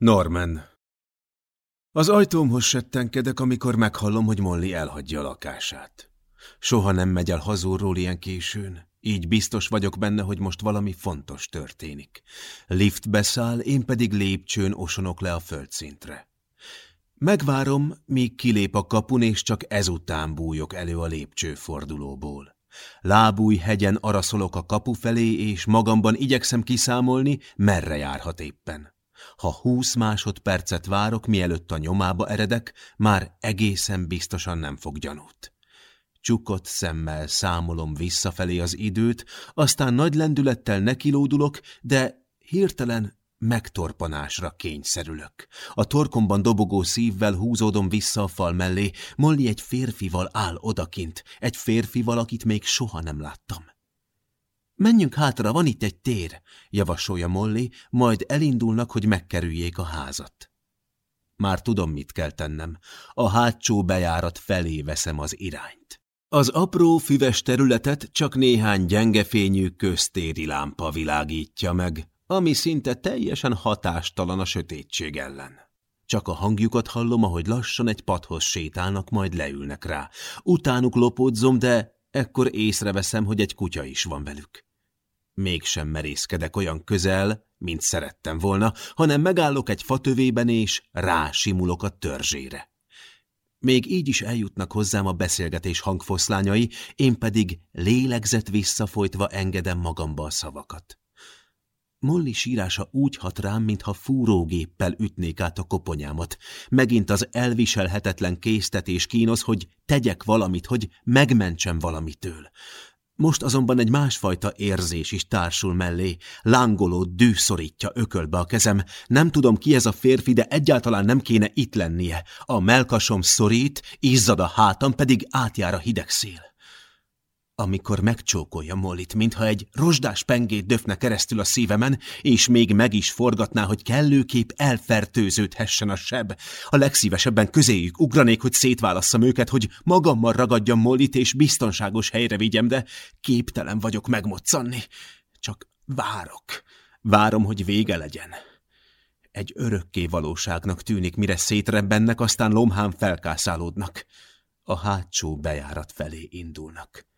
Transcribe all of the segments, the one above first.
Norman. Az ajtómhoz settenkedek, amikor meghallom, hogy Molly elhagyja a lakását. Soha nem megy el hazúról ilyen későn, így biztos vagyok benne, hogy most valami fontos történik. Lift beszáll, én pedig lépcsőn osonok le a földszintre. Megvárom, míg kilép a kapun, és csak ezután bújok elő a lépcsőfordulóból. Lábúj hegyen araszolok a kapu felé, és magamban igyekszem kiszámolni, merre járhat éppen. Ha húsz másodpercet várok, mielőtt a nyomába eredek, már egészen biztosan nem fog gyanút. Csukott szemmel számolom visszafelé az időt, aztán nagy lendülettel nekilódulok, de hirtelen megtorpanásra kényszerülök. A torkomban dobogó szívvel húzódom vissza a fal mellé, Molly egy férfival áll odakint, egy férfival, akit még soha nem láttam. Menjünk hátra, van itt egy tér, javasolja Molly, majd elindulnak, hogy megkerüljék a házat. Már tudom, mit kell tennem. A hátsó bejárat felé veszem az irányt. Az apró, füves területet csak néhány gyengefényű köztéri lámpa világítja meg, ami szinte teljesen hatástalan a sötétség ellen. Csak a hangjukat hallom, ahogy lassan egy padhoz sétálnak, majd leülnek rá. Utánuk lopódzom, de ekkor észreveszem, hogy egy kutya is van velük. Mégsem merészkedek olyan közel, mint szerettem volna, hanem megállok egy fatövében és rásimulok a törzsére. Még így is eljutnak hozzám a beszélgetés hangfoszlányai, én pedig lélegzet visszafolytva engedem magamba a szavakat. Molly sírása úgy hat rám, mintha fúrógéppel ütnék át a koponyámat. Megint az elviselhetetlen késztetés kínos, hogy tegyek valamit, hogy megmentsem valamitől. Most azonban egy másfajta érzés is társul mellé. Lángoló dű szorítja ökölbe a kezem. Nem tudom ki ez a férfi, de egyáltalán nem kéne itt lennie. A melkasom szorít, izzad a hátam, pedig átjár a hideg szél amikor megcsókolja Mollit, mintha egy rozsdás pengét döfne keresztül a szívemen, és még meg is forgatná, hogy kellőképp elfertőződhessen a seb. A legszívesebben közéjük ugranék, hogy szétválasszam őket, hogy magammal ragadjam Mollit, és biztonságos helyre vigyem, de képtelen vagyok megmoccanni. Csak várok. Várom, hogy vége legyen. Egy örökké valóságnak tűnik, mire szétrebbennek, aztán lomhán felkászálódnak. A hátsó bejárat felé indulnak.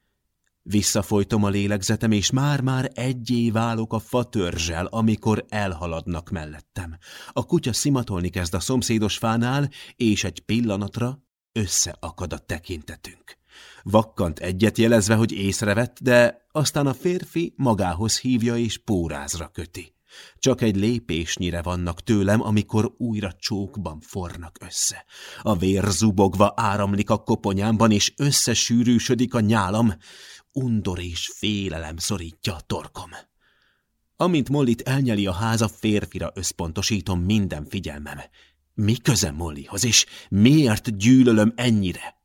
Visszafolytom a lélegzetem, és már-már egyé válok a fatörzsel, amikor elhaladnak mellettem. A kutya szimatolni kezd a szomszédos fánál, és egy pillanatra összeakad a tekintetünk. Vakkant egyet jelezve, hogy észrevett, de aztán a férfi magához hívja és pórázra köti. Csak egy lépésnyire vannak tőlem, amikor újra csókban fornak össze. A vér zubogva áramlik a koponyámban, és összesűrűsödik a nyálam undor és félelem szorítja a torkom. Amint Mollit elnyeli a háza, férfira összpontosítom minden figyelmem. Mi köze Mollyhoz, és miért gyűlölöm ennyire?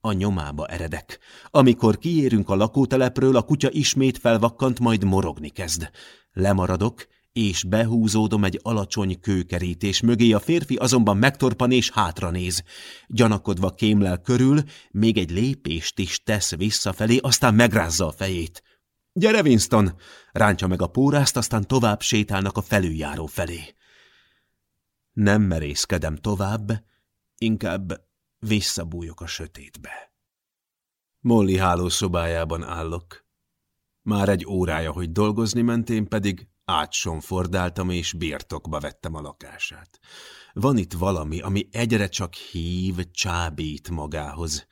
A nyomába eredek. Amikor kiérünk a lakótelepről, a kutya ismét felvakkant, majd morogni kezd. Lemaradok, és behúzódom egy alacsony kőkerítés mögé, a férfi azonban megtorpan és hátra néz. Gyanakodva kémlel körül, még egy lépést is tesz visszafelé, aztán megrázza a fejét. Gyere, Winston! Rántja meg a pórázt, aztán tovább sétálnak a felüljáró felé. Nem merészkedem tovább, inkább visszabújok a sötétbe. Molly hálószobájában állok. Már egy órája, hogy dolgozni mentén, pedig Átsonfordáltam és birtokba vettem a lakását. Van itt valami, ami egyre csak hív, csábít magához.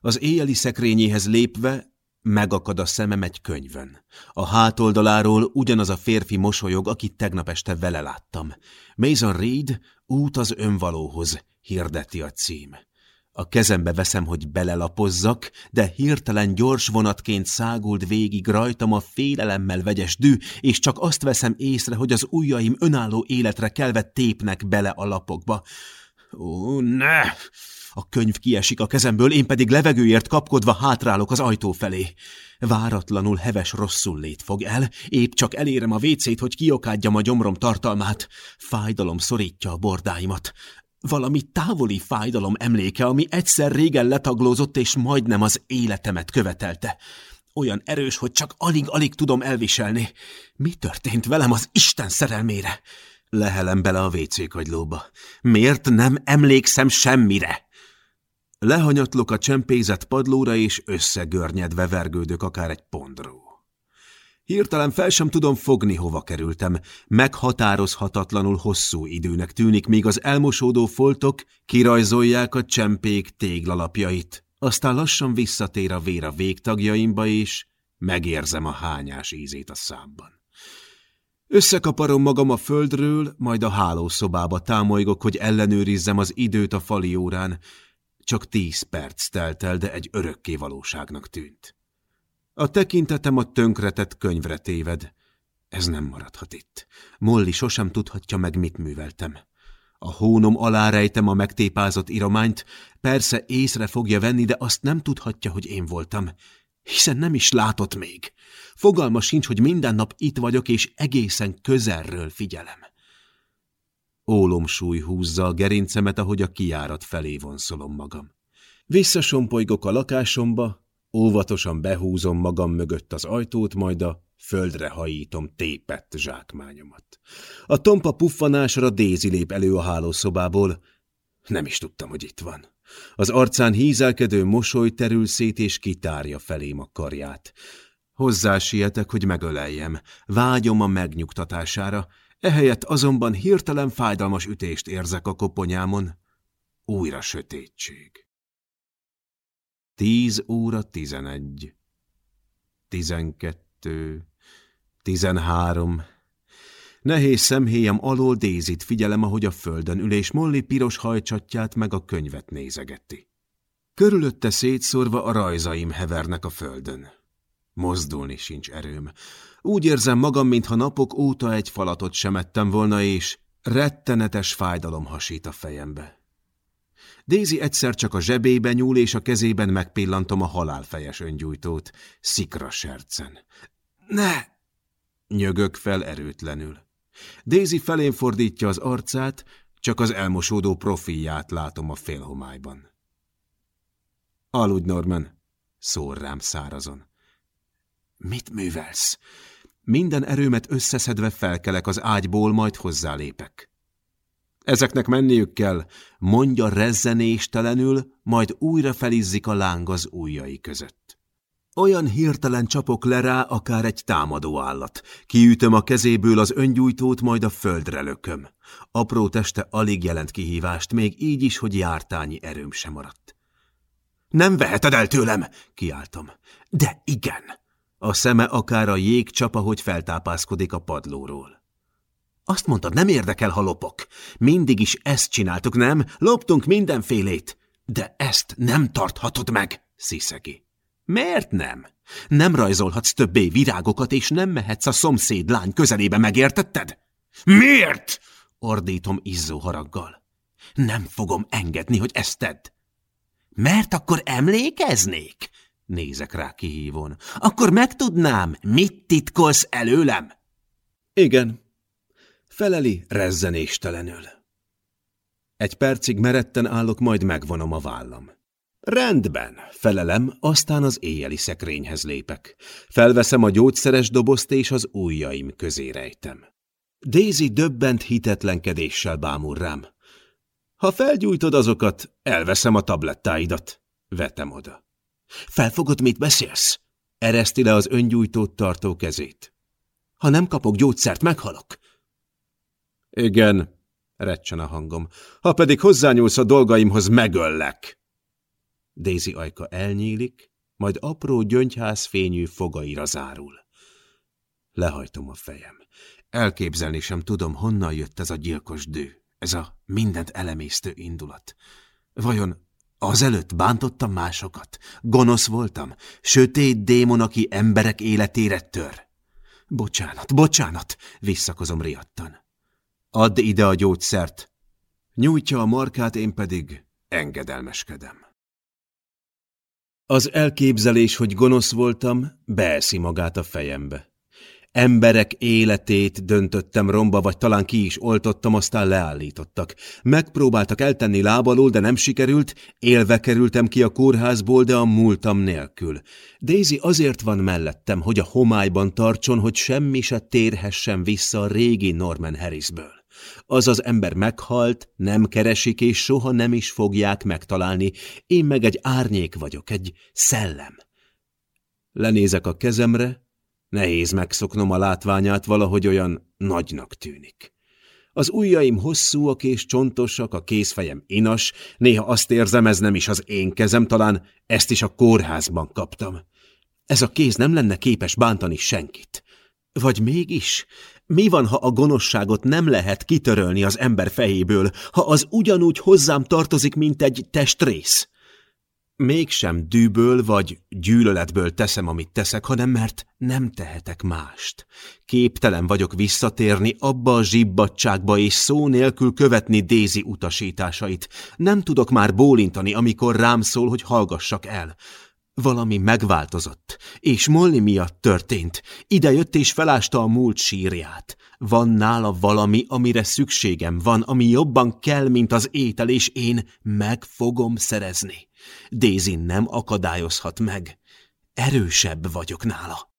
Az éjjeli szekrényéhez lépve megakad a szemem egy könyvön. A hátoldaláról ugyanaz a férfi mosolyog, akit tegnap este vele láttam. Mason Reed, út az önvalóhoz, hirdeti a cím. A kezembe veszem, hogy belelapozzak, de hirtelen gyors vonatként szágult végig rajtam a félelemmel vegyes dű, és csak azt veszem észre, hogy az ujjaim önálló életre kelve tépnek bele a lapokba. Ó, ne! A könyv kiesik a kezemből, én pedig levegőért kapkodva hátrálok az ajtó felé. Váratlanul heves rosszul lét fog el, épp csak elérem a vécét, hogy kiokádjam a gyomrom tartalmát. Fájdalom szorítja a bordáimat. Valami távoli fájdalom emléke, ami egyszer régen letaglózott, és majdnem az életemet követelte. Olyan erős, hogy csak alig-alig tudom elviselni. Mi történt velem az Isten szerelmére? Lehelem bele a WC kagylóba. Miért nem emlékszem semmire? Lehanyatlok a csempézett padlóra, és összegörnyedve vergődök akár egy pondró. Hirtelen fel sem tudom fogni, hova kerültem. Meghatározhatatlanul hosszú időnek tűnik, míg az elmosódó foltok kirajzolják a csempék téglalapjait. Aztán lassan visszatér a vér a végtagjaimba, és megérzem a hányás ízét a számban. Összekaparom magam a földről, majd a hálószobába támolygok, hogy ellenőrizzem az időt a fali órán. Csak tíz perc telt el, de egy örökké valóságnak tűnt. A tekintetem a tönkretett könyvre téved. Ez nem maradhat itt. Molly sosem tudhatja meg, mit műveltem. A hónom alá rejtem a megtépázott irományt, persze észre fogja venni, de azt nem tudhatja, hogy én voltam, hiszen nem is látott még. Fogalma sincs, hogy minden nap itt vagyok, és egészen közelről figyelem. Ólomsúly húzza a gerincemet, ahogy a kiárat felé vonszolom magam. Visszasompolygok a lakásomba, Óvatosan behúzom magam mögött az ajtót, majd a földre hajítom tépett zsákmányomat. A tompa puffanásra Dézi lép elő a hálószobából. Nem is tudtam, hogy itt van. Az arcán hízelkedő mosoly terül szét, és kitárja felém a karját. Hozzá sietek, hogy megöleljem. Vágyom a megnyugtatására, ehelyett azonban hirtelen fájdalmas ütést érzek a koponyámon. Újra sötétség. Tíz óra tizenegy, tizenkettő, tizenhárom. Nehéz szemhéjem alól Dézit figyelem, ahogy a földön ül, és Molly piros hajcsatját meg a könyvet nézegeti. Körülötte szétszórva a rajzaim hevernek a földön. Mozdulni sincs erőm. Úgy érzem magam, mintha napok óta egy falatot sem ettem volna, és rettenetes fájdalom hasít a fejembe. Daisy egyszer csak a zsebébe nyúl, és a kezében megpillantom a halálfejes öngyújtót. Szikra sercen. Ne! Nyögök fel erőtlenül. Daisy felén fordítja az arcát, csak az elmosódó profilját látom a félhomályban. Aludj, Norman, szór rám szárazon. Mit művelsz? Minden erőmet összeszedve felkelek az ágyból, majd hozzálépek. Ezeknek menniük kell, mondja rezzenéstelenül, majd újra felizzik a láng az ujjai között. Olyan hirtelen csapok le rá, akár egy támadó állat. Kiütöm a kezéből az öngyújtót, majd a földre lököm. Apró teste alig jelent kihívást, még így is, hogy jártányi erőm sem maradt. Nem veheted el tőlem, kiáltom. De igen. A szeme akár a jégcsap, ahogy feltápászkodik a padlóról. Azt mondtad, nem érdekel, ha lopok. Mindig is ezt csináltuk, nem? Loptunk mindenfélét. De ezt nem tarthatod meg, sziszegi. Miért nem? Nem rajzolhatsz többé virágokat, és nem mehetsz a szomszéd lány közelébe, megértetted? Miért? ordítom izzó haraggal. Nem fogom engedni, hogy ezt tedd. Mert akkor emlékeznék? Nézek rá kihívón. Akkor megtudnám, mit titkolsz előlem? Igen, Feleli rezzenéstelenül. Egy percig meretten állok, majd megvonom a vállam. Rendben, felelem, aztán az éjjeli szekrényhez lépek. Felveszem a gyógyszeres dobozt, és az ujjaim közé rejtem. Daisy döbbent hitetlenkedéssel bámul rám. Ha felgyújtod azokat, elveszem a tablettáidat. Vetem oda. Felfogod, mit beszélsz? Ereszti le az öngyújtót tartó kezét. Ha nem kapok gyógyszert, meghalok. Igen, recsen a hangom. Ha pedig hozzányúlsz a dolgaimhoz, megöllek. Daisy ajka elnyílik, majd apró gyöngyház fényű fogaira zárul. Lehajtom a fejem. Elképzelni sem tudom, honnan jött ez a gyilkos dű, ez a mindent elemésztő indulat. Vajon azelőtt bántottam másokat? Gonosz voltam? Sötét démon, aki emberek életére tör? Bocsánat, bocsánat, visszakozom riadtan. Add ide a gyógyszert. Nyújtja a markát, én pedig engedelmeskedem. Az elképzelés, hogy gonosz voltam, beeszi magát a fejembe. Emberek életét döntöttem romba, vagy talán ki is oltottam, aztán leállítottak. Megpróbáltak eltenni lábalól, de nem sikerült, élve kerültem ki a kórházból, de a múltam nélkül. Daisy azért van mellettem, hogy a homályban tartson, hogy semmi se térhessen vissza a régi Norman Harrisből. Az az ember meghalt, nem keresik, és soha nem is fogják megtalálni. Én meg egy árnyék vagyok, egy szellem. Lenézek a kezemre, nehéz megszoknom a látványát, valahogy olyan nagynak tűnik. Az ujjaim hosszúak és csontosak, a kézfejem inas, néha azt érzem, ez nem is az én kezem, talán ezt is a kórházban kaptam. Ez a kéz nem lenne képes bántani senkit. Vagy mégis? Mi van, ha a gonoszságot nem lehet kitörölni az ember fejéből, ha az ugyanúgy hozzám tartozik, mint egy testrész? Mégsem dűből vagy gyűlöletből teszem, amit teszek, hanem mert nem tehetek mást. Képtelen vagyok visszatérni abba a zsibbadságba és szó nélkül követni Dézi utasításait. Nem tudok már bólintani, amikor rám szól, hogy hallgassak el. Valami megváltozott, és Molly miatt történt. Ide jött és felásta a múlt sírját. Van nála valami, amire szükségem van, ami jobban kell, mint az étel, és én meg fogom szerezni. Daisy nem akadályozhat meg. Erősebb vagyok nála.